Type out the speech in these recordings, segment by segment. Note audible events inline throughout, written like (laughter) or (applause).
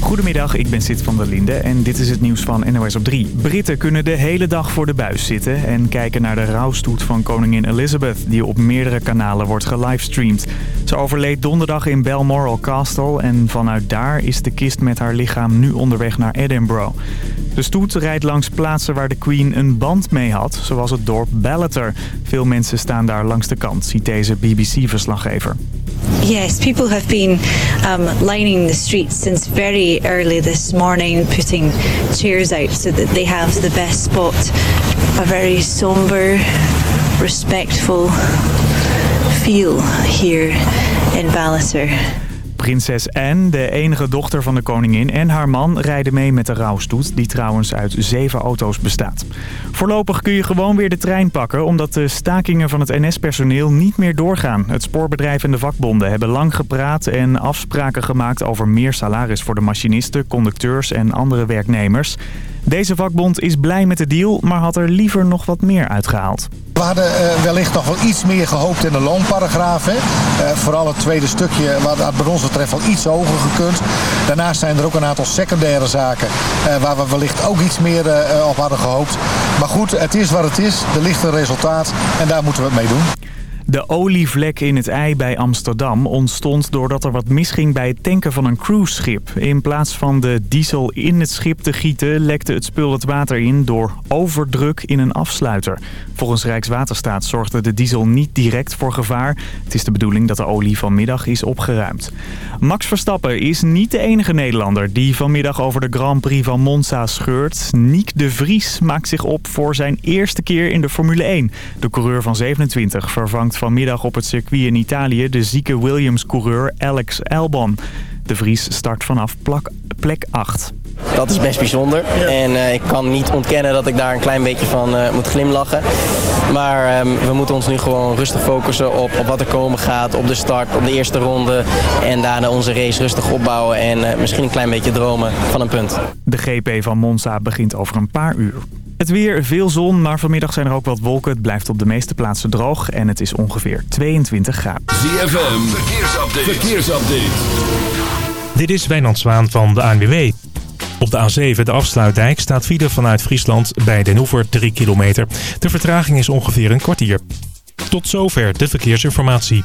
Goedemiddag, ik ben Sid van der Linde en dit is het nieuws van NOS op 3. Britten kunnen de hele dag voor de buis zitten en kijken naar de rouwstoet van koningin Elizabeth... die op meerdere kanalen wordt gelivestreamd. Ze overleed donderdag in Balmoral Castle en vanuit daar is de kist met haar lichaam nu onderweg naar Edinburgh. De stoet rijdt langs plaatsen waar de Queen een band mee had, zoals het dorp Ballater. Veel mensen staan daar langs de kant, ziet deze BBC-verslaggever. Yes, people have been um, lining the streets since very early this morning, putting chairs out so that they have the best spot. A very somber, respectful feel here in Ballater. Prinses Anne, de enige dochter van de koningin en haar man rijden mee met de rouwstoet... die trouwens uit zeven auto's bestaat. Voorlopig kun je gewoon weer de trein pakken... omdat de stakingen van het NS-personeel niet meer doorgaan. Het spoorbedrijf en de vakbonden hebben lang gepraat... en afspraken gemaakt over meer salaris voor de machinisten, conducteurs en andere werknemers... Deze vakbond is blij met de deal, maar had er liever nog wat meer uitgehaald. We hadden uh, wellicht nog wel iets meer gehoopt in de loonparagraaf. Hè? Uh, vooral het tweede stukje wat had bij ons betreft wel iets hoger gekund. Daarnaast zijn er ook een aantal secundaire zaken uh, waar we wellicht ook iets meer op hadden gehoopt. Maar goed, het is wat het is. Er ligt een resultaat en daar moeten we het mee doen. De olievlek in het ei bij Amsterdam ontstond doordat er wat misging bij het tanken van een cruiseschip. In plaats van de diesel in het schip te gieten lekte het spul het water in door overdruk in een afsluiter. Volgens Rijkswaterstaat zorgde de diesel niet direct voor gevaar. Het is de bedoeling dat de olie vanmiddag is opgeruimd. Max Verstappen is niet de enige Nederlander die vanmiddag over de Grand Prix van Monza scheurt. Niek de Vries maakt zich op voor zijn eerste keer in de Formule 1. De coureur van 27 vervangt vanmiddag op het circuit in Italië de zieke Williams-coureur Alex Albon. De Vries start vanaf plek 8. Dat is best bijzonder. En uh, ik kan niet ontkennen dat ik daar een klein beetje van uh, moet glimlachen. Maar um, we moeten ons nu gewoon rustig focussen op, op wat er komen gaat. Op de start, op de eerste ronde. En daarna onze race rustig opbouwen. En uh, misschien een klein beetje dromen van een punt. De GP van Monza begint over een paar uur. Het weer, veel zon, maar vanmiddag zijn er ook wat wolken. Het blijft op de meeste plaatsen droog en het is ongeveer 22 graden. ZFM, verkeersupdate. verkeersupdate. Dit is Wijnand Zwaan van de ANWB. Op de A7, de afsluitdijk, staat file vanuit Friesland bij Den Hoever 3 kilometer. De vertraging is ongeveer een kwartier. Tot zover de verkeersinformatie.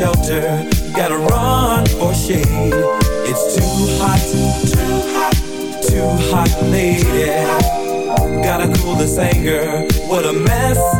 shelter, gotta run for shade. It's too hot, too hot, too hot, lady. Gotta cool this anger, what a mess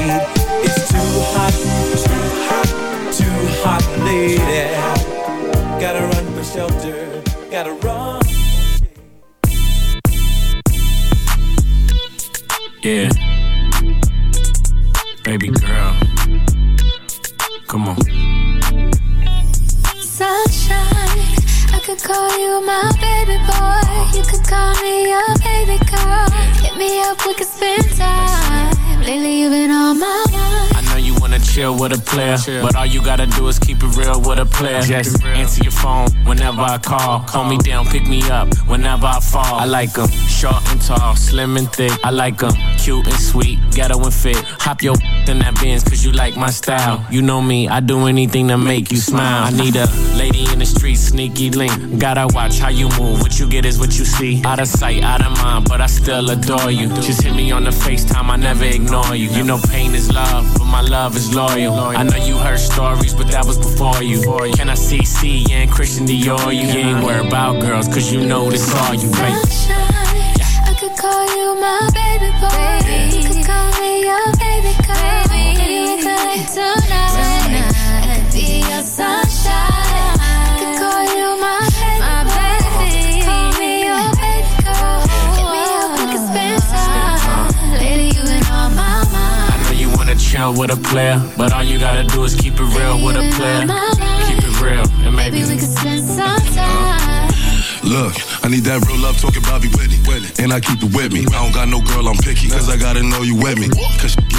Real with a player. Just answer your phone whenever I call. Call me down, pick me up whenever I fall. I like them short and tall, slim and thick. I like them cute and sweet, ghetto and fit. Hop your (laughs) in that Benz cause you like my style. You know me, I do anything to make you smile. I need a lady in the street, sneaky link. Gotta watch how you move. What you get is what you see. Out of sight, out of mind, but I still adore you. Just hit me on the FaceTime, I never ignore you. You know pain is love, but my love is loyal. I know you heard stories, but that was before you. Can I see C and Christian Dior? You ain't worried about girls, cause you know this all you, baby. I could call you my baby boy. You could call me your baby girl. Baby, we could tonight. I could be your sunshine. I could call you my baby. Call me your baby girl. Hit me up, we could spend time. Lady, you been on my. I know you wanna chill with a player, but all you gotta do is keep it real with a player. Keep real, and maybe we could spend some time. Look, I need that real love talking Bobby Whitney. With it And I keep it with me. I don't got no girl, I'm picky. Cause I gotta know you with me. Cause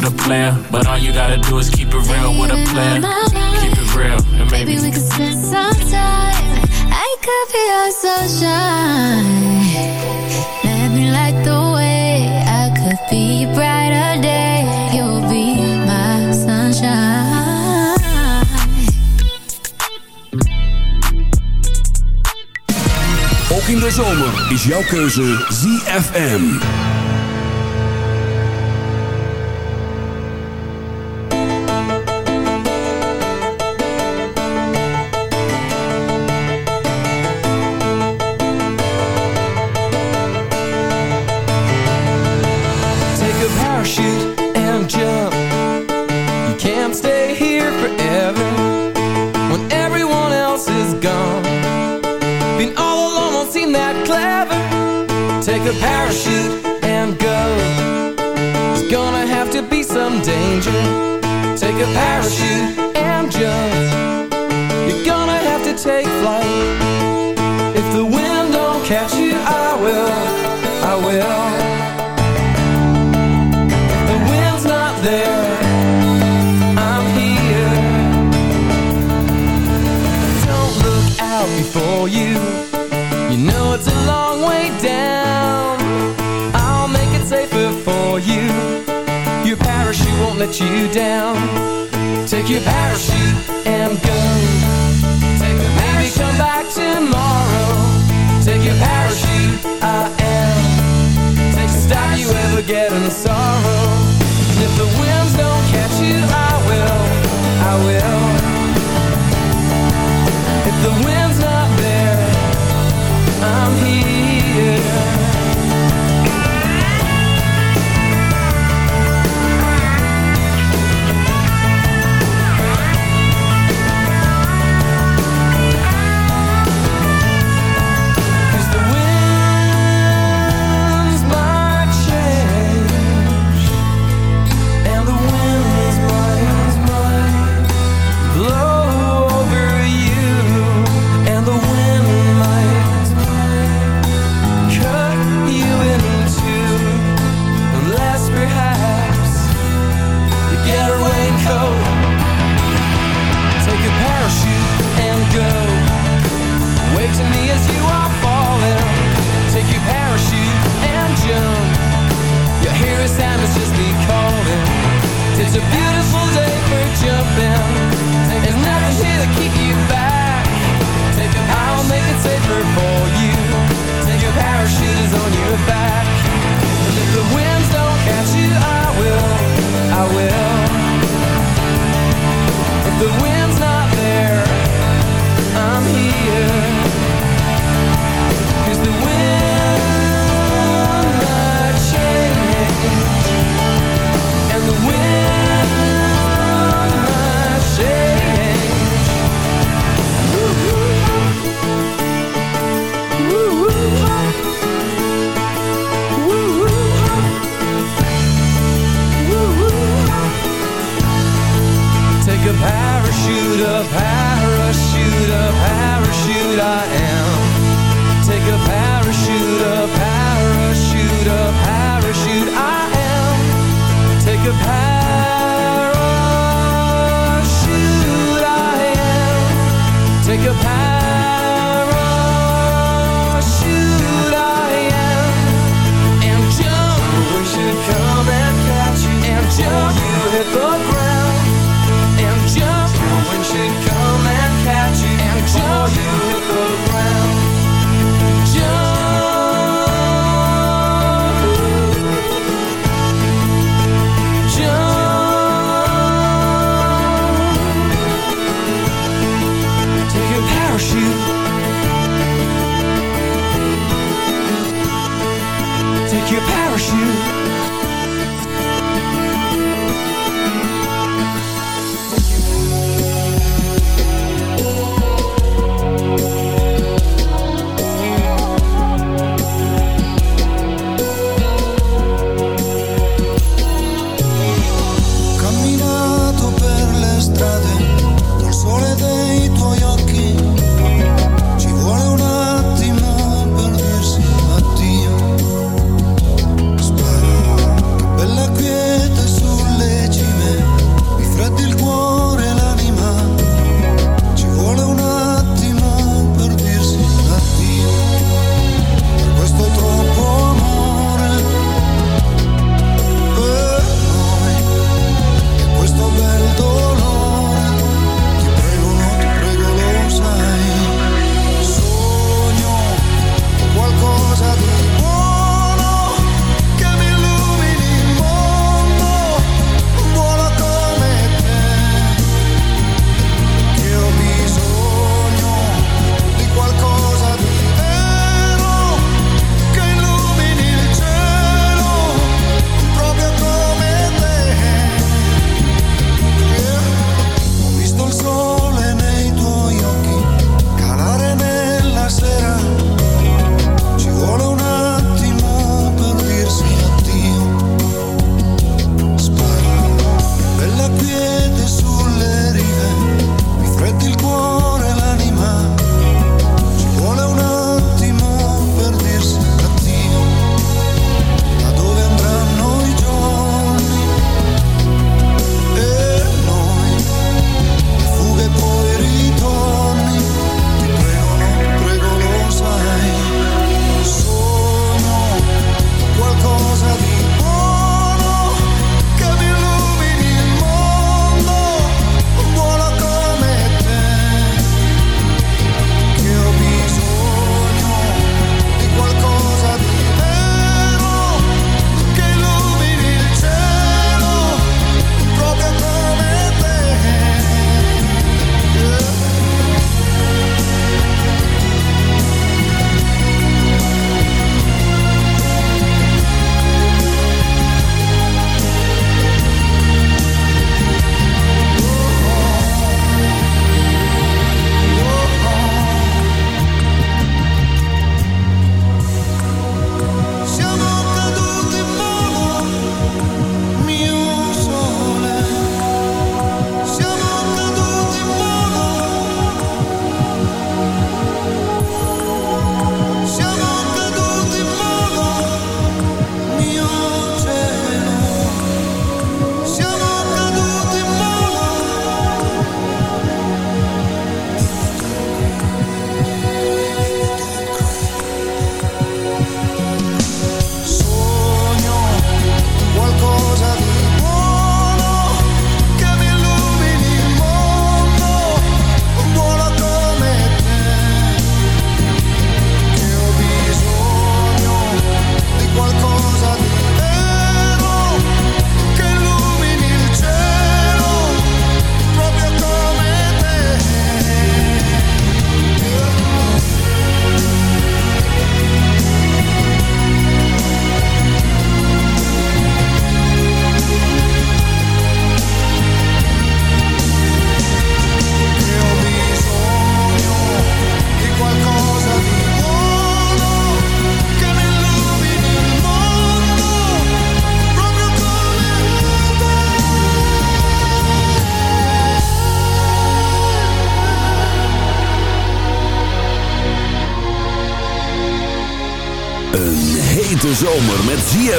With a player. But all you gotta do is keep it real with a player. Keep it real, and maybe, maybe we could spend some time. I could be your sunshine. Let me light the way. I could be brighter day. You'll be my sunshine. Ook in de zomer is jouw keuze ZFM. A parachute and go. There's gonna have to be some danger. Take a parachute and jump. You're gonna have to take flight. If the wind don't catch you, I will. I will. The wind's not there, I'm here. Don't look out before. You you. Your parachute won't let you down. Take your parachute and go. Take a maybe come back tomorrow. Take your parachute, I am. Take to stop you ever getting sorrow. And if the winds don't catch you, I will. I will. If the wind's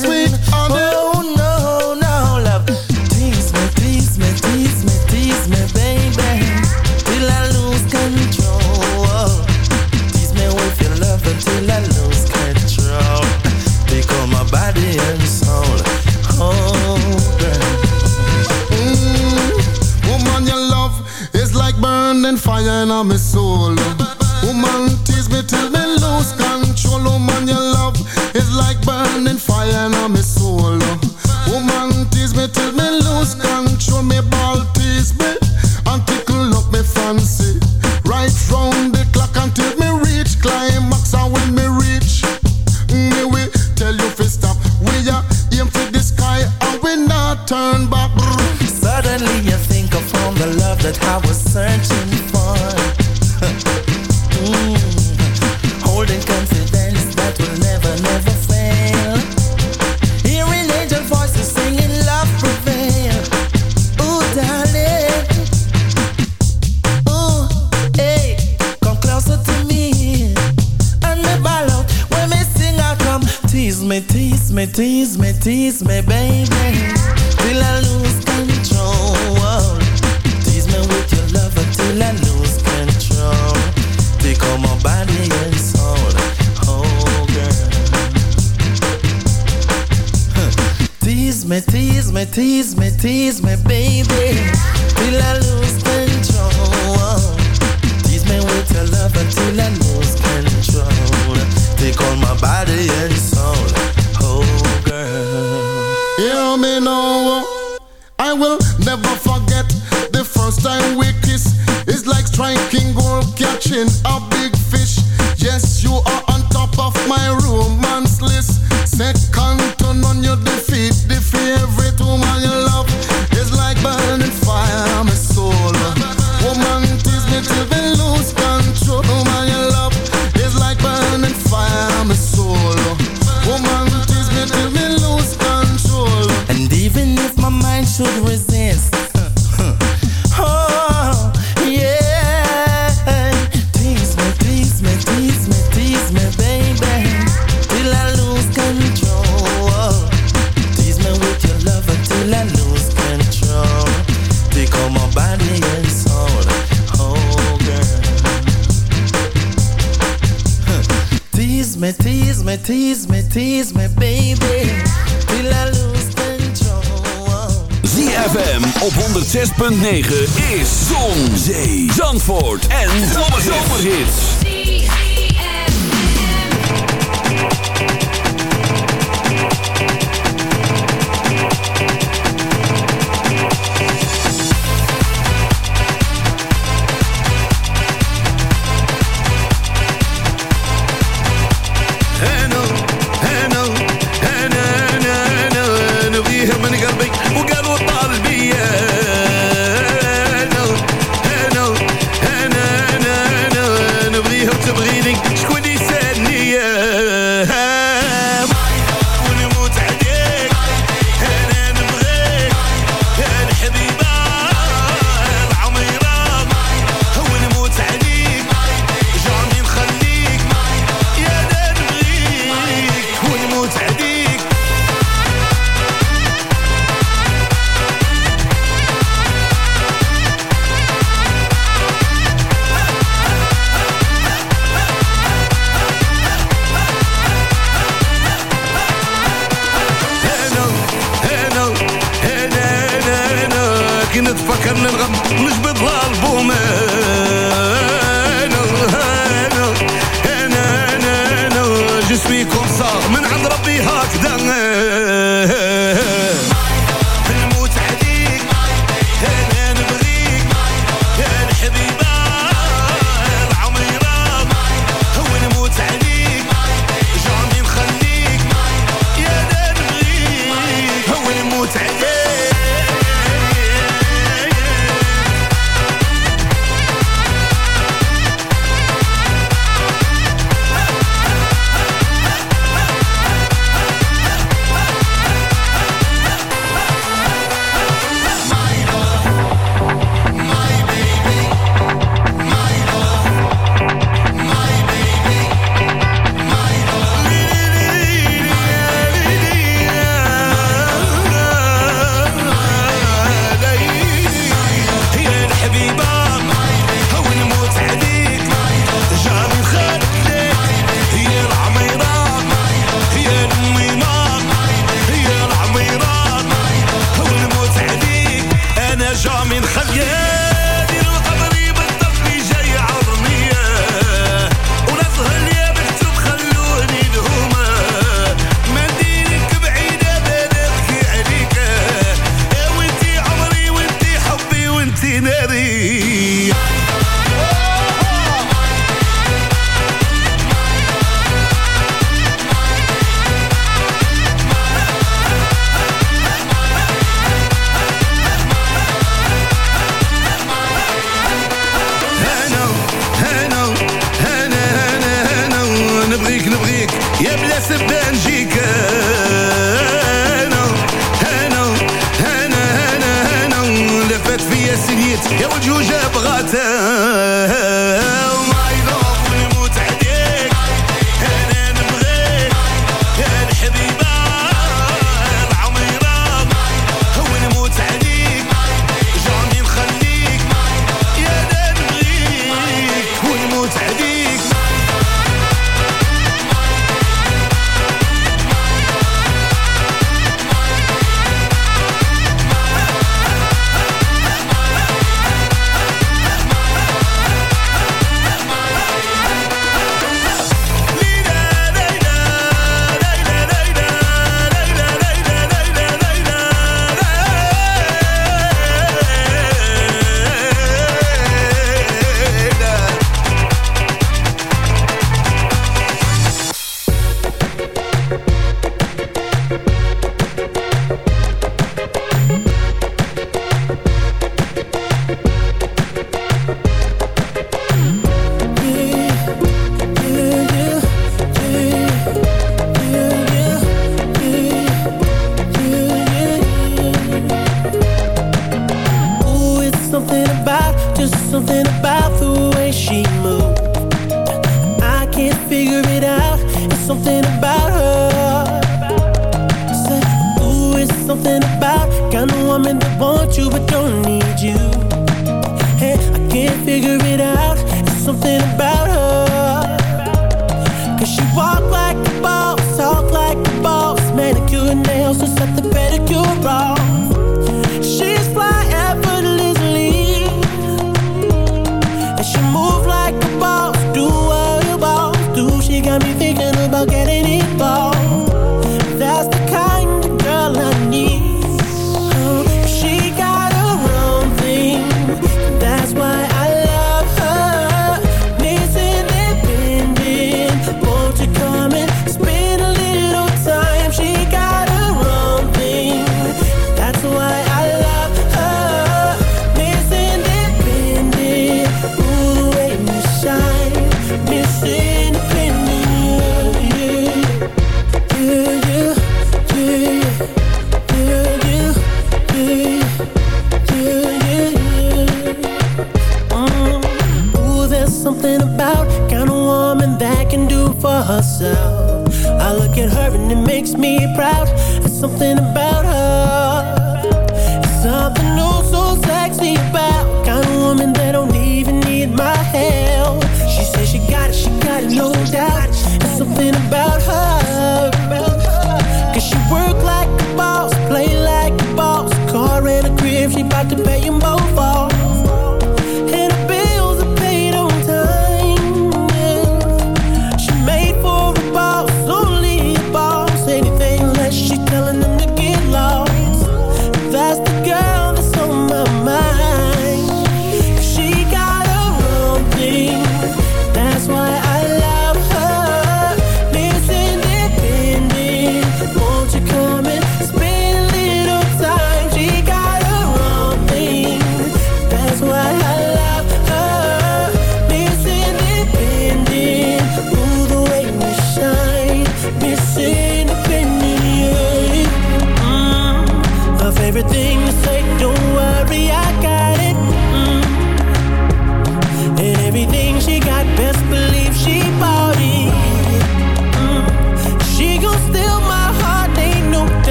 Sweet honey. Oh no, no, love. Tease me, tease me, tease me, tease me, baby, till I lose control. Tease me with your love until I lose control. My body and soul. Oh, woman, your love is like burning fire in my soul. Tease me lose control. Me ball tease me, tease me, tease me, baby Till I lose control Tease me with your love until I lose control. Take on my body and soul. Oh, girl. Hear me now. I will never forget the first time we kiss. It's like striking gold, catching a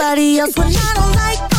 somebody else. But I don't like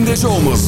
de zomer.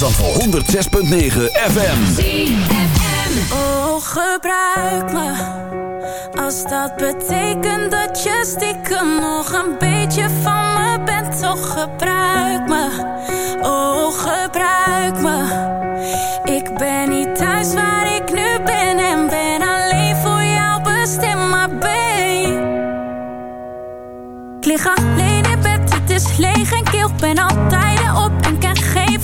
Zandvoort. ZFM Zandvoort. 106.9 FM. Oh, gebruik me. Als dat betekent dat je stiekem nog een beetje van me bent, toch gebruik me. Oh, gebruik me. Ik ben niet thuis waar ik nu ben en ben alleen voor jou bestemd, maar. Ik lig alleen in bed, het is leeg en kil. Ben altijd op en geen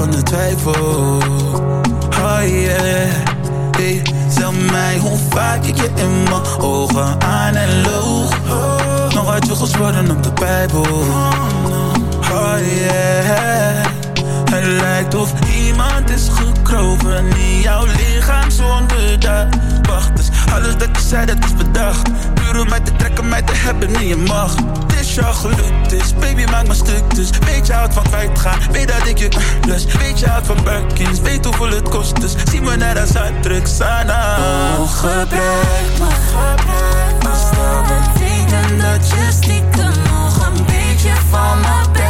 van de twijfel. Oh yeah. Hey, zeg mij hoe vaak ik je in mijn ogen aan en loog Nog had je gesproken op de Bijbel. Oh yeah. Het lijkt of iemand is gekropen in jouw lichaam zonder dat te hebben in je macht. Het is jou gelukt is, baby maak me stuk. Dus Weet je houdt van kwijtgaan, weet dat ik je lust. Weet je van Birkins, weet hoeveel het kost. Dus Zie me net als uitdruk, Sana. Oh, gebruik me, gebruik me. Betekent dat je stiekem nog een beetje van me bent,